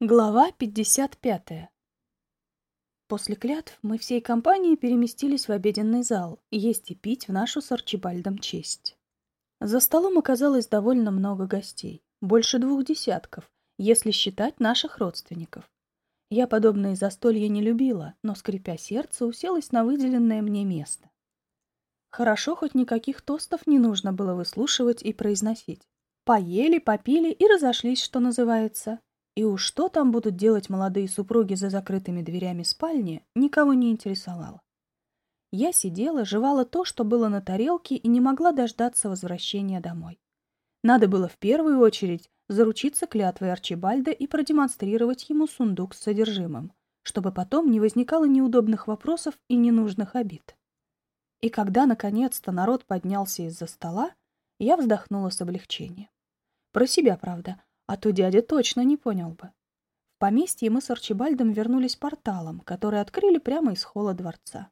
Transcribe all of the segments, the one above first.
Глава 55. После клятв мы всей компанией переместились в обеденный зал, есть и пить в нашу с Арчибальдом честь. За столом оказалось довольно много гостей, больше двух десятков, если считать наших родственников. Я подобные застолья не любила, но, скрипя сердце, уселась на выделенное мне место. Хорошо, хоть никаких тостов не нужно было выслушивать и произносить. Поели, попили и разошлись, что называется. И уж что там будут делать молодые супруги за закрытыми дверями спальни, никого не интересовало. Я сидела, жевала то, что было на тарелке, и не могла дождаться возвращения домой. Надо было в первую очередь заручиться клятвой Арчибальда и продемонстрировать ему сундук с содержимым, чтобы потом не возникало неудобных вопросов и ненужных обид. И когда, наконец-то, народ поднялся из-за стола, я вздохнула с облегчением. Про себя, правда, а то дядя точно не понял бы. В поместье мы с Арчибальдом вернулись порталом, который открыли прямо из холла дворца.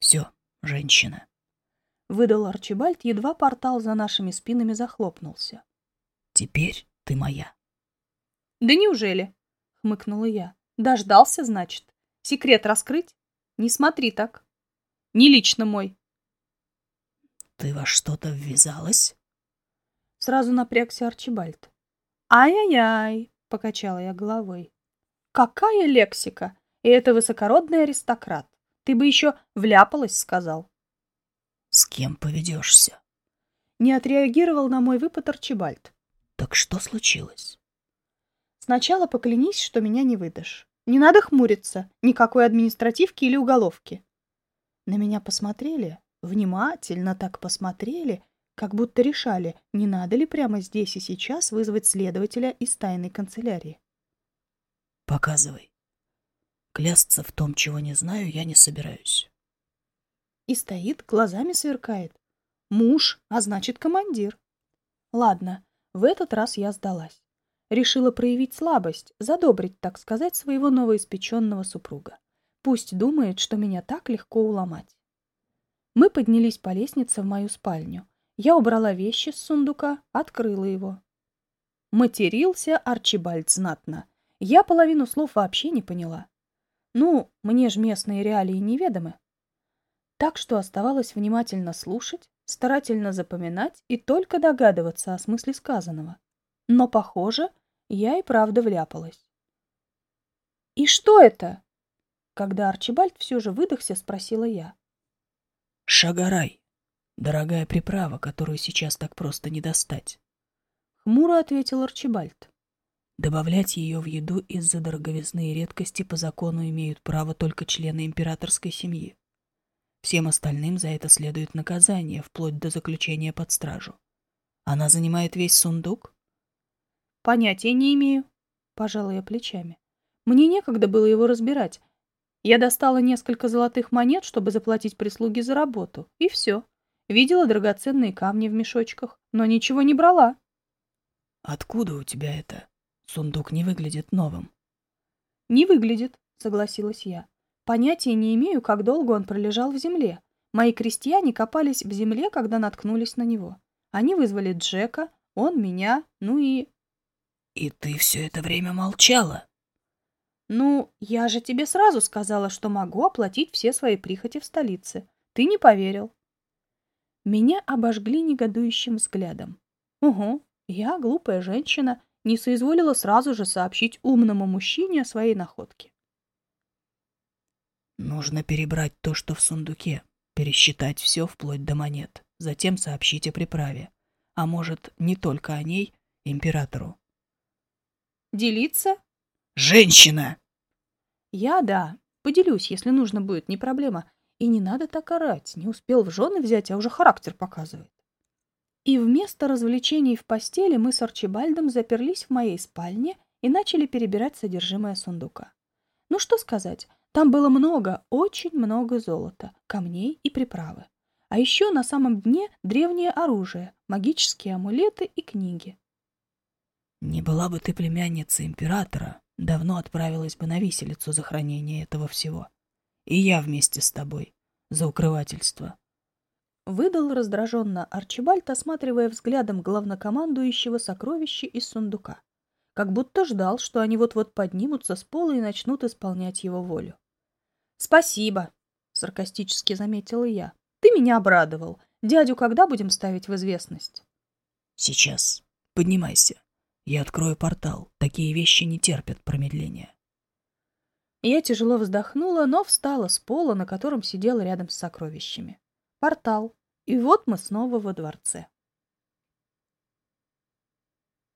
«Все, женщина», — выдал Арчибальд, едва портал за нашими спинами захлопнулся. «Теперь ты моя». «Да неужели?» — хмыкнула я. «Дождался, значит? Секрет раскрыть? Не смотри так. Не лично мой». «Ты во что-то ввязалась?» Сразу напрягся Арчибальд. «Ай-яй-яй!» — покачала я головой. «Какая лексика! И это высокородный аристократ! Ты бы еще вляпалась, сказал!» «С кем поведешься?» Не отреагировал на мой выпад Арчибальд. «Так что случилось?» «Сначала поклянись, что меня не выдашь. Не надо хмуриться, никакой административки или уголовки». На меня посмотрели, внимательно так посмотрели — как будто решали, не надо ли прямо здесь и сейчас вызвать следователя из тайной канцелярии. «Показывай. Клясться в том, чего не знаю, я не собираюсь». И стоит, глазами сверкает. Муж, а значит командир. Ладно, в этот раз я сдалась. Решила проявить слабость, задобрить, так сказать, своего новоиспеченного супруга. Пусть думает, что меня так легко уломать. Мы поднялись по лестнице в мою спальню. Я убрала вещи с сундука, открыла его. Матерился Арчибальд знатно. Я половину слов вообще не поняла. Ну, мне ж местные реалии неведомы. Так что оставалось внимательно слушать, старательно запоминать и только догадываться о смысле сказанного. Но, похоже, я и правда вляпалась. «И что это?» Когда Арчибальд все же выдохся, спросила я. «Шагарай», Дорогая приправа, которую сейчас так просто не достать. Хмуро ответил Арчибальд. Добавлять ее в еду из-за дороговизны и редкости по закону имеют право только члены императорской семьи. Всем остальным за это следует наказание, вплоть до заключения под стражу. Она занимает весь сундук? Понятия не имею, пожала я плечами. Мне некогда было его разбирать. Я достала несколько золотых монет, чтобы заплатить прислуге за работу, и все. Видела драгоценные камни в мешочках, но ничего не брала. Откуда у тебя это? Сундук не выглядит новым. Не выглядит, согласилась я. Понятия не имею, как долго он пролежал в земле. Мои крестьяне копались в земле, когда наткнулись на него. Они вызвали Джека, он меня, ну и... И ты все это время молчала? Ну, я же тебе сразу сказала, что могу оплатить все свои прихоти в столице. Ты не поверил. Меня обожгли негодующим взглядом. Угу, я, глупая женщина, не соизволила сразу же сообщить умному мужчине о своей находке. Нужно перебрать то, что в сундуке, пересчитать все вплоть до монет, затем сообщить о приправе. А может, не только о ней, императору. Делиться? Женщина! Я, да, поделюсь, если нужно будет, не проблема. И не надо так орать, не успел в жены взять, а уже характер показывает. И вместо развлечений в постели мы с Арчибальдом заперлись в моей спальне и начали перебирать содержимое сундука. Ну что сказать, там было много, очень много золота, камней и приправы. А еще на самом дне древнее оружие, магические амулеты и книги. Не была бы ты племянница императора, давно отправилась бы на виселицу за хранение этого всего. И я вместе с тобой. За укрывательство. Выдал раздраженно Арчибальд, осматривая взглядом главнокомандующего сокровища из сундука. как будто ждал, что они вот-вот поднимутся с пола и начнут исполнять его волю. «Спасибо», — саркастически заметила я. «Ты меня обрадовал. Дядю когда будем ставить в известность?» «Сейчас. Поднимайся. Я открою портал. Такие вещи не терпят промедления». Я тяжело вздохнула, но встала с пола, на котором сидела рядом с сокровищами. Портал. И вот мы снова во дворце.